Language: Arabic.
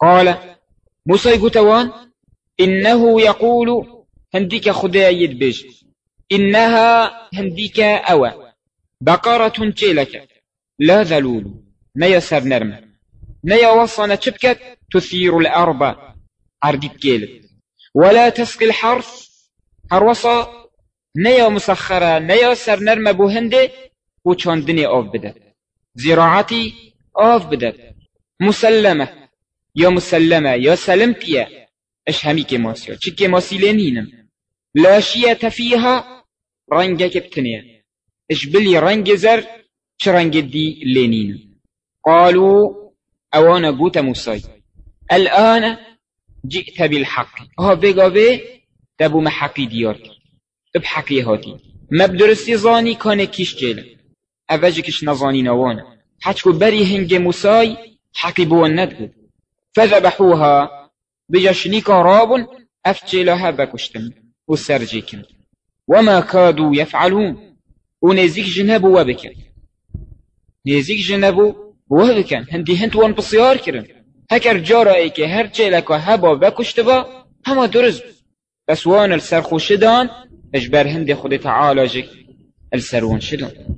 قال موسى قتوان إنه يقول هنديك خدا يدبج. إنها هنديك أوى. بقرة تيلك. لا ذلول. نيسر نرم. نيا وصنا تشبكت تثير الأرض. عردي كيل. ولا تسقي الحرث. هروصا نيا مسخرة. نيا سر نرم بوهندي وچاندني آف بده زراعتي آف بده مسلمة. يا مسلمة يا سلمتيا اش همي كماسيا چي كماسي لينينم؟ لا شية فيها رنجك بتنيا إش بلي رنج زر چ رنج دي لينين؟ قالوا أوانا قوت موسى الآن جئت بالحق. ها بيقا بي تبو محقي ديار بحقي هاتي مبدرسي زاني كان كيش جيل اوجه كش نزاني نوانا. حچكو بري هنگ موسى حقي بو ندقو فذبحوها بجشنيكا راب أفتشلها بكشتم وسرجيكم. وما كادوا يفعلون. ونزيك جنبو وبكن نزيك جنبو وهبكن هندي هنت وان بصيار كرن. هكر جارا ايك هر چلك هبا بكشتبا. هما درز. بس وان السرخو شدان اجبر هندي خود تعالى جك السرون شدان.